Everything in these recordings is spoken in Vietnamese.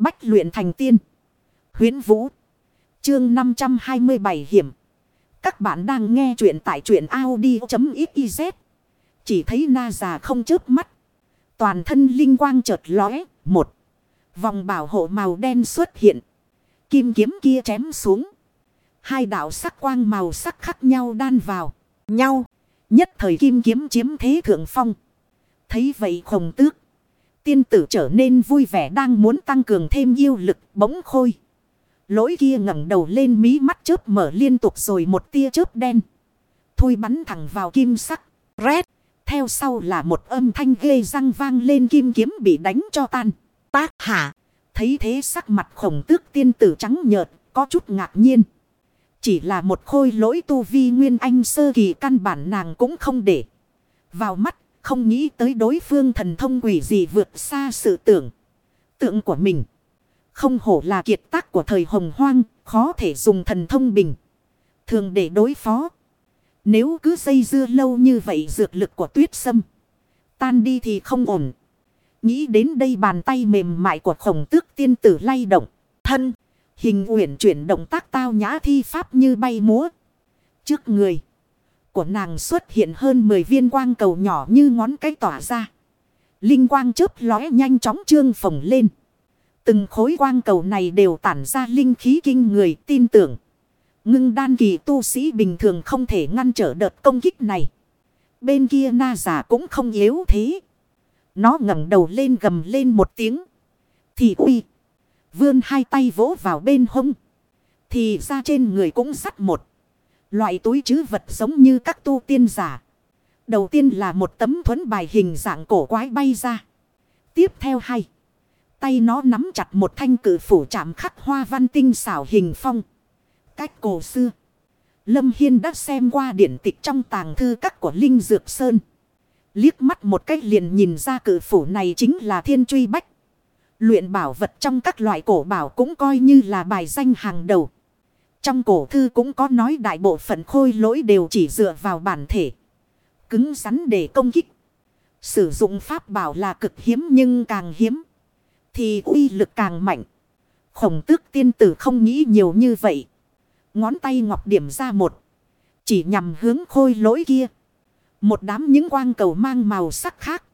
Bách luyện thành tiên. Huyến Vũ. Chương 527 hiểm. Các bạn đang nghe truyện tại truyện Audi.xyz. Chỉ thấy na già không chớp mắt. Toàn thân linh quang chợt lóe. Một. Vòng bảo hộ màu đen xuất hiện. Kim kiếm kia chém xuống. Hai đạo sắc quang màu sắc khác nhau đan vào. Nhau. Nhất thời kim kiếm chiếm thế thượng phong. Thấy vậy khổng tước. Tiên tử trở nên vui vẻ đang muốn tăng cường thêm yêu lực, bỗng khôi. Lỗi kia ngẩng đầu lên mí mắt chớp mở liên tục rồi một tia chớp đen. Thui bắn thẳng vào kim sắc. Rét. Theo sau là một âm thanh ghê răng vang lên kim kiếm bị đánh cho tan. Tác Hả? Thấy thế sắc mặt khổng tước tiên tử trắng nhợt. Có chút ngạc nhiên. Chỉ là một khôi lỗi tu vi nguyên anh sơ kỳ căn bản nàng cũng không để. Vào mắt. Không nghĩ tới đối phương thần thông quỷ gì vượt xa sự tưởng. Tượng của mình. Không hổ là kiệt tác của thời hồng hoang. Khó thể dùng thần thông bình. Thường để đối phó. Nếu cứ dây dưa lâu như vậy dược lực của tuyết sâm. Tan đi thì không ổn. Nghĩ đến đây bàn tay mềm mại của khổng tước tiên tử lay động. Thân. Hình uyển chuyển động tác tao nhã thi pháp như bay múa. Trước người. Của nàng xuất hiện hơn 10 viên quang cầu nhỏ như ngón cái tỏa ra. Linh quang chớp lóe nhanh chóng trương phồng lên. Từng khối quang cầu này đều tản ra linh khí kinh người, tin tưởng. Ngưng đan kỳ tu sĩ bình thường không thể ngăn trở đợt công kích này. Bên kia na giả cũng không yếu thế. Nó ngẩng đầu lên gầm lên một tiếng. Thì uy. Vươn hai tay vỗ vào bên hông. Thì ra trên người cũng sắt một. Loại túi chứ vật giống như các tu tiên giả. Đầu tiên là một tấm thuẫn bài hình dạng cổ quái bay ra. Tiếp theo hai. Tay nó nắm chặt một thanh cử phủ chạm khắc hoa văn tinh xảo hình phong. Cách cổ xưa. Lâm Hiên đã xem qua điển tịch trong tàng thư các của Linh Dược Sơn. Liếc mắt một cách liền nhìn ra cử phủ này chính là thiên truy bách. Luyện bảo vật trong các loại cổ bảo cũng coi như là bài danh hàng đầu. Trong cổ thư cũng có nói đại bộ phận khôi lỗi đều chỉ dựa vào bản thể. Cứng rắn để công kích. Sử dụng pháp bảo là cực hiếm nhưng càng hiếm. Thì uy lực càng mạnh. Khổng tước tiên tử không nghĩ nhiều như vậy. Ngón tay ngọc điểm ra một. Chỉ nhằm hướng khôi lỗi kia. Một đám những quang cầu mang màu sắc khác.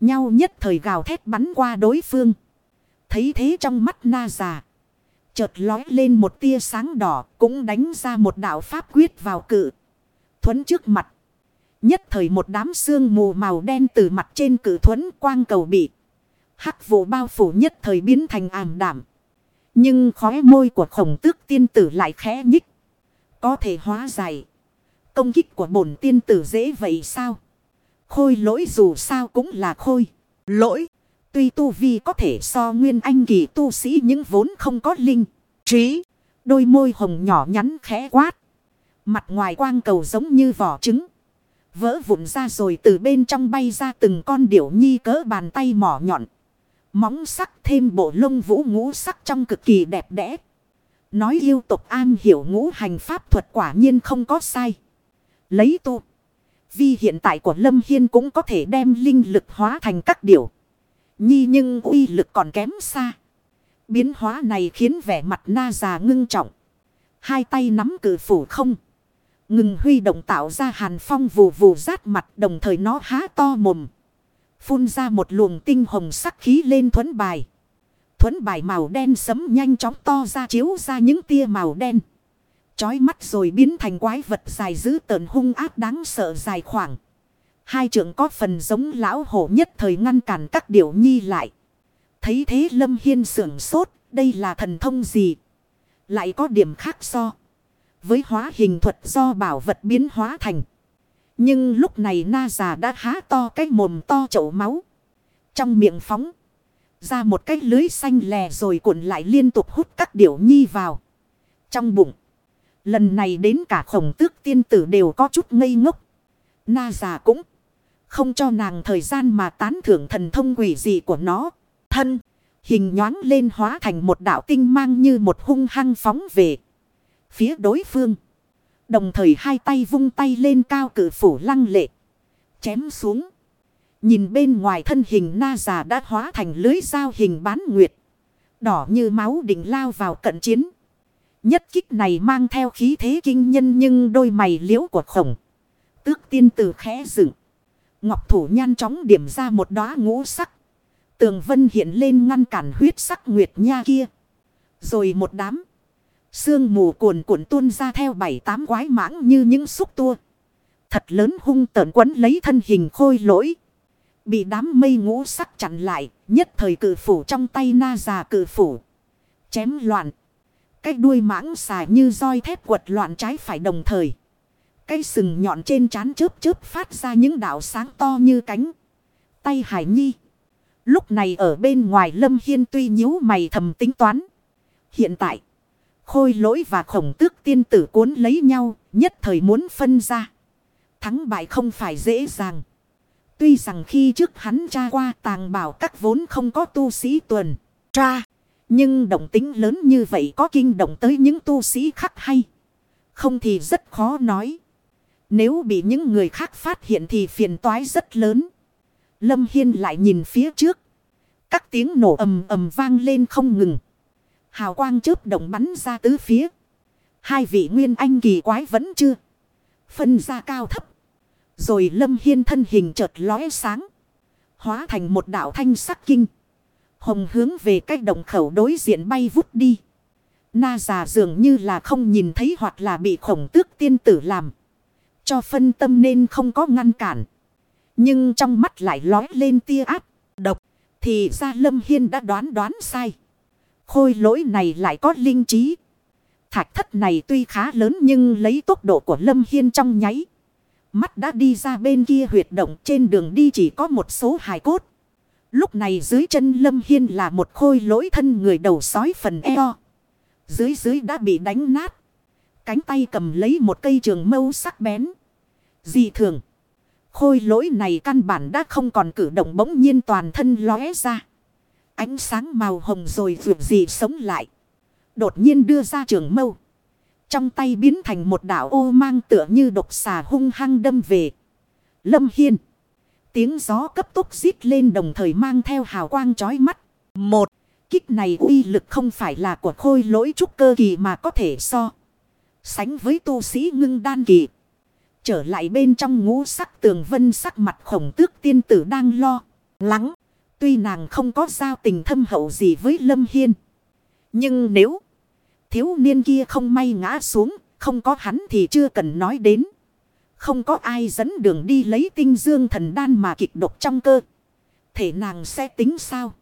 Nhau nhất thời gào thét bắn qua đối phương. Thấy thế trong mắt na già. Chợt lói lên một tia sáng đỏ, cũng đánh ra một đạo pháp quyết vào cự. Thuấn trước mặt. Nhất thời một đám xương mù màu đen từ mặt trên cử thuấn quang cầu bị. Hắc vụ bao phủ nhất thời biến thành ảm đảm. Nhưng khóe môi của khổng tước tiên tử lại khẽ nhích. Có thể hóa giải. Công kích của bổn tiên tử dễ vậy sao? Khôi lỗi dù sao cũng là khôi. Lỗi. Tuy tu vi có thể so nguyên anh kỳ tu sĩ những vốn không có linh. Trí. Đôi môi hồng nhỏ nhắn khẽ quát. Mặt ngoài quang cầu giống như vỏ trứng. Vỡ vụn ra rồi từ bên trong bay ra từng con điểu nhi cỡ bàn tay mỏ nhọn. Móng sắc thêm bộ lông vũ ngũ sắc trong cực kỳ đẹp đẽ. Nói yêu tục an hiểu ngũ hành pháp thuật quả nhiên không có sai. Lấy tu. Vì hiện tại của Lâm Hiên cũng có thể đem linh lực hóa thành các điều. Nhi nhưng uy lực còn kém xa. Biến hóa này khiến vẻ mặt na già ngưng trọng. Hai tay nắm cử phủ không. Ngừng huy động tạo ra hàn phong vù vù rát mặt đồng thời nó há to mồm. Phun ra một luồng tinh hồng sắc khí lên thuẫn bài. Thuẫn bài màu đen sấm nhanh chóng to ra chiếu ra những tia màu đen. Chói mắt rồi biến thành quái vật dài dữ tợn hung ác đáng sợ dài khoảng. Hai trưởng có phần giống lão hổ nhất thời ngăn cản các điểu nhi lại. Thấy thế Lâm Hiên sưởng sốt, đây là thần thông gì? Lại có điểm khác so. Với hóa hình thuật do bảo vật biến hóa thành. Nhưng lúc này na già đã há to cái mồm to chậu máu. Trong miệng phóng. Ra một cái lưới xanh lè rồi cuộn lại liên tục hút các điểu nhi vào. Trong bụng. Lần này đến cả khổng tước tiên tử đều có chút ngây ngốc. Na già cũng không cho nàng thời gian mà tán thưởng thần thông quỷ dị của nó. Thân, hình nhoáng lên hóa thành một đạo tinh mang như một hung hăng phóng về. Phía đối phương. Đồng thời hai tay vung tay lên cao cử phủ lăng lệ. Chém xuống. Nhìn bên ngoài thân hình na già đã hóa thành lưới dao hình bán nguyệt. Đỏ như máu đỉnh lao vào cận chiến. Nhất kích này mang theo khí thế kinh nhân nhưng đôi mày liễu của khổng. Tước tiên tử khẽ dựng. Ngọc thủ nhanh chóng điểm ra một đóa ngũ sắc. Tường vân hiện lên ngăn cản huyết sắc nguyệt nha kia. Rồi một đám. Sương mù cuồn cuộn tuôn ra theo bảy tám quái mãng như những xúc tua. Thật lớn hung tợn quấn lấy thân hình khôi lỗi. Bị đám mây ngũ sắc chặn lại. Nhất thời cử phủ trong tay na già cử phủ. Chém loạn. Cái đuôi mãng xà như roi thép quật loạn trái phải đồng thời. Cái sừng nhọn trên trán chớp chớp phát ra những đạo sáng to như cánh. Tay hải nhi. Lúc này ở bên ngoài lâm hiên tuy nhíu mày thầm tính toán. Hiện tại. Khôi lỗi và khổng tước tiên tử cuốn lấy nhau. Nhất thời muốn phân ra. Thắng bại không phải dễ dàng. Tuy rằng khi trước hắn tra qua tàng bảo các vốn không có tu sĩ tuần. Tra. Nhưng động tính lớn như vậy có kinh động tới những tu sĩ khác hay. Không thì rất khó nói. Nếu bị những người khác phát hiện thì phiền toái rất lớn. Lâm Hiên lại nhìn phía trước. Các tiếng nổ ầm ầm vang lên không ngừng. Hào quang chớp động bắn ra tứ phía. Hai vị nguyên anh kỳ quái vẫn chưa. Phân ra cao thấp. Rồi Lâm Hiên thân hình chợt lóe sáng. Hóa thành một đạo thanh sắc kinh. Hồng hướng về cách động khẩu đối diện bay vút đi. Na già dường như là không nhìn thấy hoặc là bị khổng tước tiên tử làm. Cho phân tâm nên không có ngăn cản. Nhưng trong mắt lại lói lên tia áp, độc. Thì ra Lâm Hiên đã đoán đoán sai. Khôi lỗi này lại có linh trí. Thạch thất này tuy khá lớn nhưng lấy tốc độ của Lâm Hiên trong nháy. Mắt đã đi ra bên kia huyệt động trên đường đi chỉ có một số hài cốt. Lúc này dưới chân Lâm Hiên là một khôi lỗi thân người đầu sói phần eo. Dưới dưới đã bị đánh nát. Cánh tay cầm lấy một cây trường mâu sắc bén. Dị thường. Khôi lỗi này căn bản đã không còn cử động bỗng nhiên toàn thân lóe ra. Ánh sáng màu hồng rồi vượt gì sống lại. Đột nhiên đưa ra trường mâu. Trong tay biến thành một đảo ô mang tựa như độc xà hung hăng đâm về. Lâm Hiên. Tiếng gió cấp tốc rít lên đồng thời mang theo hào quang chói mắt. Một. Kích này uy lực không phải là của khôi lỗi trúc cơ kỳ mà có thể so. Sánh với tu sĩ ngưng đan kỳ. Trở lại bên trong ngũ sắc tường vân sắc mặt khổng tước tiên tử đang lo. Lắng. Tuy nàng không có giao tình thâm hậu gì với Lâm Hiên. Nhưng nếu thiếu niên kia không may ngã xuống, không có hắn thì chưa cần nói đến. Không có ai dẫn đường đi lấy tinh dương thần đan mà kịch độc trong cơ. Thể nàng sẽ tính sao?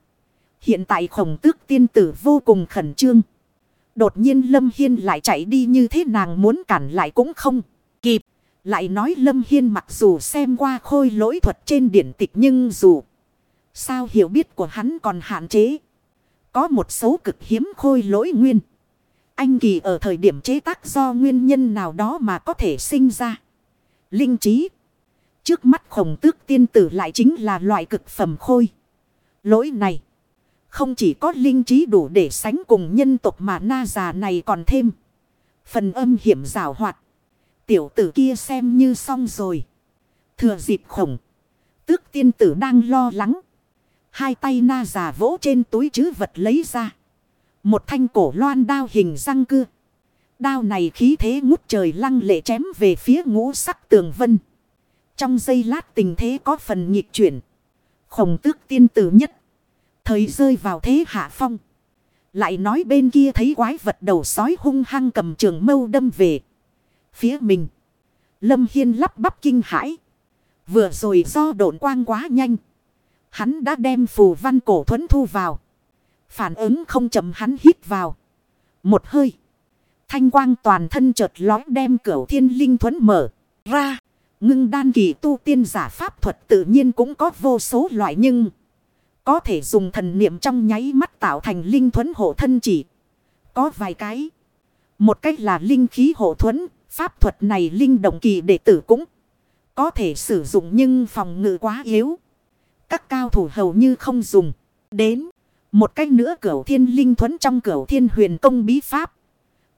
Hiện tại khổng tước tiên tử vô cùng khẩn trương. Đột nhiên Lâm Hiên lại chạy đi như thế nàng muốn cản lại cũng không kịp. Lại nói Lâm Hiên mặc dù xem qua khôi lỗi thuật trên điển tịch nhưng dù sao hiểu biết của hắn còn hạn chế. Có một số cực hiếm khôi lỗi nguyên. Anh kỳ ở thời điểm chế tác do nguyên nhân nào đó mà có thể sinh ra. Linh trí. Trước mắt khổng tước tiên tử lại chính là loại cực phẩm khôi. Lỗi này. Không chỉ có linh trí đủ để sánh cùng nhân tộc mà na già này còn thêm. Phần âm hiểm rào hoạt. Tiểu tử kia xem như xong rồi. Thừa dịp khổng. Tước tiên tử đang lo lắng. Hai tay na già vỗ trên túi chứ vật lấy ra. Một thanh cổ loan đao hình răng cưa. Đao này khí thế ngút trời lăng lệ chém về phía ngũ sắc tường vân. Trong giây lát tình thế có phần nhịp chuyển. Khổng tước tiên tử nhất. Thời rơi vào thế hạ phong. Lại nói bên kia thấy quái vật đầu sói hung hăng cầm trường mâu đâm về. Phía mình. Lâm Hiên lắp bắp kinh hãi. Vừa rồi do độn quang quá nhanh. Hắn đã đem phù văn cổ thuẫn thu vào. Phản ứng không chậm hắn hít vào. Một hơi. Thanh quang toàn thân chợt lói đem cửu thiên linh thuẫn mở ra. Ngưng đan kỳ tu tiên giả pháp thuật tự nhiên cũng có vô số loại nhưng. Có thể dùng thần niệm trong nháy mắt tạo thành linh thuẫn hộ thân chỉ. Có vài cái. Một cách là linh khí hộ thuẫn. Pháp thuật này linh động kỳ đệ tử cũng có thể sử dụng nhưng phòng ngự quá yếu. Các cao thủ hầu như không dùng. Đến. Một cách nữa cửu thiên linh thuẫn trong cửu thiên huyền công bí pháp.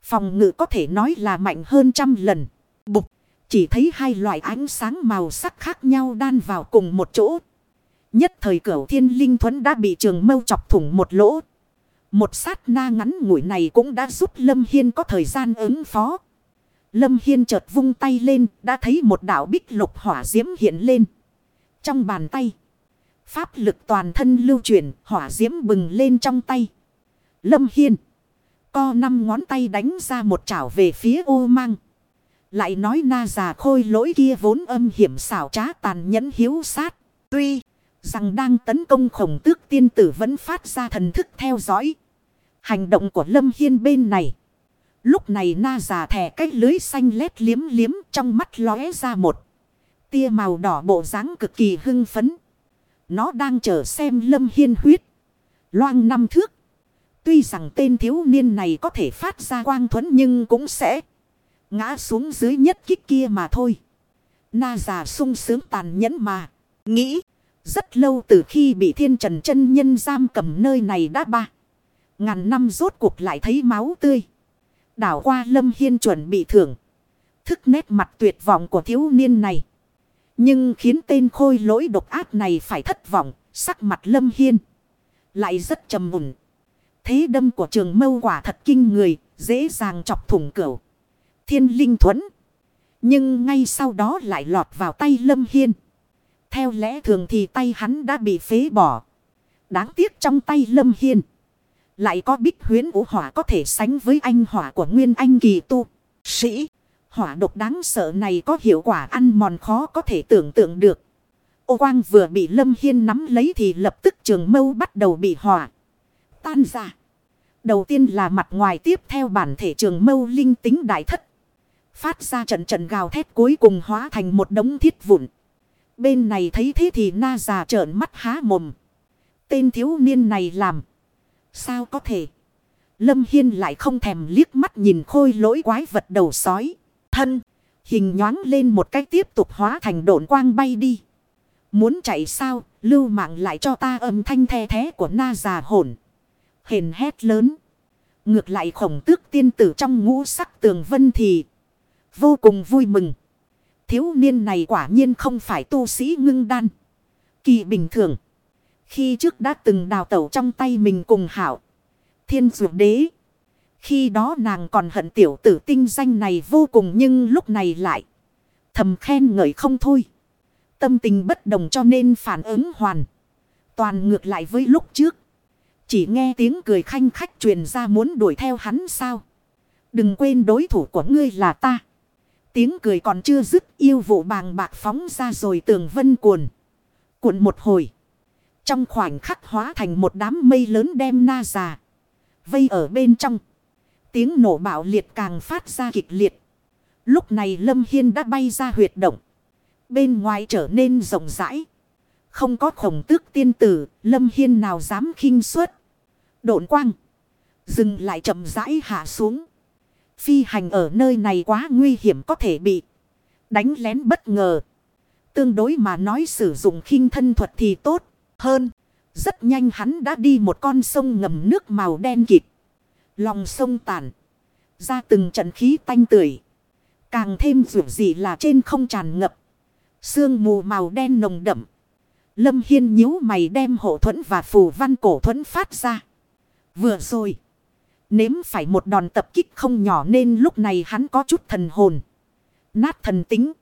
Phòng ngự có thể nói là mạnh hơn trăm lần. Bục. Chỉ thấy hai loại ánh sáng màu sắc khác nhau đan vào cùng một chỗ. Nhất thời cửu thiên linh thuẫn đã bị trường mâu chọc thủng một lỗ. Một sát na ngắn ngủi này cũng đã giúp Lâm Hiên có thời gian ứng phó. Lâm Hiên chợt vung tay lên, đã thấy một đảo bích lục hỏa diễm hiện lên. Trong bàn tay, pháp lực toàn thân lưu chuyển, hỏa diễm bừng lên trong tay. Lâm Hiên, co năm ngón tay đánh ra một chảo về phía ô mang. Lại nói na già khôi lỗi kia vốn âm hiểm xảo trá tàn nhẫn hiếu sát. Tuy rằng đang tấn công khổng tước tiên tử vẫn phát ra thần thức theo dõi. Hành động của Lâm Hiên bên này. Lúc này na già thẻ cách lưới xanh lét liếm liếm trong mắt lóe ra một. Tia màu đỏ bộ dáng cực kỳ hưng phấn. Nó đang chờ xem Lâm Hiên huyết. Loang năm thước. Tuy rằng tên thiếu niên này có thể phát ra quang thuẫn nhưng cũng sẽ ngã xuống dưới nhất kích kia mà thôi. Na già sung sướng tàn nhẫn mà. Nghĩ. Rất lâu từ khi bị thiên trần chân nhân giam cầm nơi này đã ba. Ngàn năm rốt cuộc lại thấy máu tươi. Đảo qua lâm hiên chuẩn bị thưởng. Thức nét mặt tuyệt vọng của thiếu niên này. Nhưng khiến tên khôi lỗi độc ác này phải thất vọng. Sắc mặt lâm hiên. Lại rất trầm mùn. Thế đâm của trường mâu quả thật kinh người. Dễ dàng chọc thủng cửu. Thiên linh thuẫn. Nhưng ngay sau đó lại lọt vào tay lâm hiên. Theo lẽ thường thì tay hắn đã bị phế bỏ. Đáng tiếc trong tay Lâm Hiên. Lại có bích huyến vũ hỏa có thể sánh với anh hỏa của Nguyên Anh kỳ tu. Sĩ. Hỏa độc đáng sợ này có hiệu quả ăn mòn khó có thể tưởng tượng được. Ô quang vừa bị Lâm Hiên nắm lấy thì lập tức trường mâu bắt đầu bị hỏa. Tan ra. Đầu tiên là mặt ngoài tiếp theo bản thể trường mâu linh tính đại thất. Phát ra trận trận gào thét cuối cùng hóa thành một đống thiết vụn. Bên này thấy thế thì na già trợn mắt há mồm. Tên thiếu niên này làm. Sao có thể? Lâm Hiên lại không thèm liếc mắt nhìn khôi lỗi quái vật đầu sói. Thân. Hình nhoáng lên một cách tiếp tục hóa thành độn quang bay đi. Muốn chạy sao? Lưu mạng lại cho ta âm thanh the thế của na già hồn. Hền hét lớn. Ngược lại khổng tước tiên tử trong ngũ sắc tường vân thì. Vô cùng vui mừng. Thiếu niên này quả nhiên không phải tu sĩ ngưng đan. Kỳ bình thường. Khi trước đã từng đào tẩu trong tay mình cùng hảo. Thiên dụ đế. Khi đó nàng còn hận tiểu tử tinh danh này vô cùng nhưng lúc này lại. Thầm khen ngợi không thôi. Tâm tình bất đồng cho nên phản ứng hoàn. Toàn ngược lại với lúc trước. Chỉ nghe tiếng cười khanh khách truyền ra muốn đuổi theo hắn sao. Đừng quên đối thủ của ngươi là ta. Tiếng cười còn chưa dứt yêu vụ bàng bạc phóng ra rồi tường vân cuồn. Cuộn một hồi. Trong khoảnh khắc hóa thành một đám mây lớn đem na già. Vây ở bên trong. Tiếng nổ bạo liệt càng phát ra kịch liệt. Lúc này Lâm Hiên đã bay ra huyệt động. Bên ngoài trở nên rộng rãi. Không có khổng tước tiên tử, Lâm Hiên nào dám khinh suất. Độn quang. Dừng lại chậm rãi hạ xuống. Phi hành ở nơi này quá nguy hiểm có thể bị đánh lén bất ngờ. Tương đối mà nói sử dụng khinh thân thuật thì tốt hơn. Rất nhanh hắn đã đi một con sông ngầm nước màu đen kịt. Lòng sông tàn. Ra từng trận khí tanh tưởi. Càng thêm dù gì là trên không tràn ngập. Sương mù màu đen nồng đậm. Lâm Hiên nhíu mày đem hộ thuẫn và phù văn cổ thuẫn phát ra. Vừa rồi. Nếm phải một đòn tập kích không nhỏ nên lúc này hắn có chút thần hồn. Nát thần tính.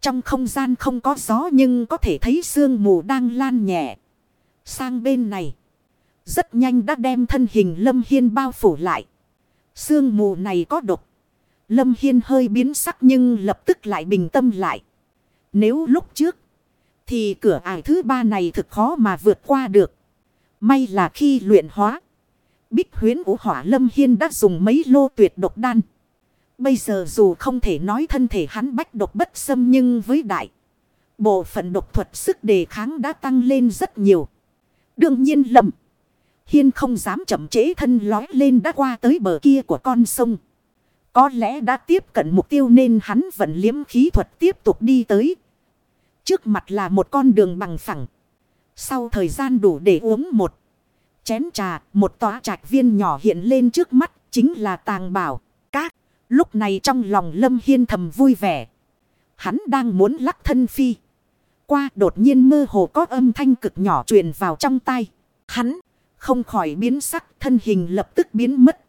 Trong không gian không có gió nhưng có thể thấy sương mù đang lan nhẹ. Sang bên này. Rất nhanh đã đem thân hình Lâm Hiên bao phủ lại. Sương mù này có độc. Lâm Hiên hơi biến sắc nhưng lập tức lại bình tâm lại. Nếu lúc trước. Thì cửa ải thứ ba này thực khó mà vượt qua được. May là khi luyện hóa. Bích huyến vũ hỏa lâm hiên đã dùng mấy lô tuyệt độc đan. Bây giờ dù không thể nói thân thể hắn bách độc bất xâm nhưng với đại. Bộ phận độc thuật sức đề kháng đã tăng lên rất nhiều. Đương nhiên lầm. Hiên không dám chậm chế thân lói lên đã qua tới bờ kia của con sông. Có lẽ đã tiếp cận mục tiêu nên hắn vẫn liếm khí thuật tiếp tục đi tới. Trước mặt là một con đường bằng phẳng. Sau thời gian đủ để uống một chén trà, một tòa trạch viên nhỏ hiện lên trước mắt, chính là tàng bảo. Các, lúc này trong lòng Lâm Hiên thầm vui vẻ. Hắn đang muốn lắc thân phi. Qua đột nhiên mơ hồ có âm thanh cực nhỏ truyền vào trong tay. Hắn Không khỏi biến sắc thân hình lập tức biến mất.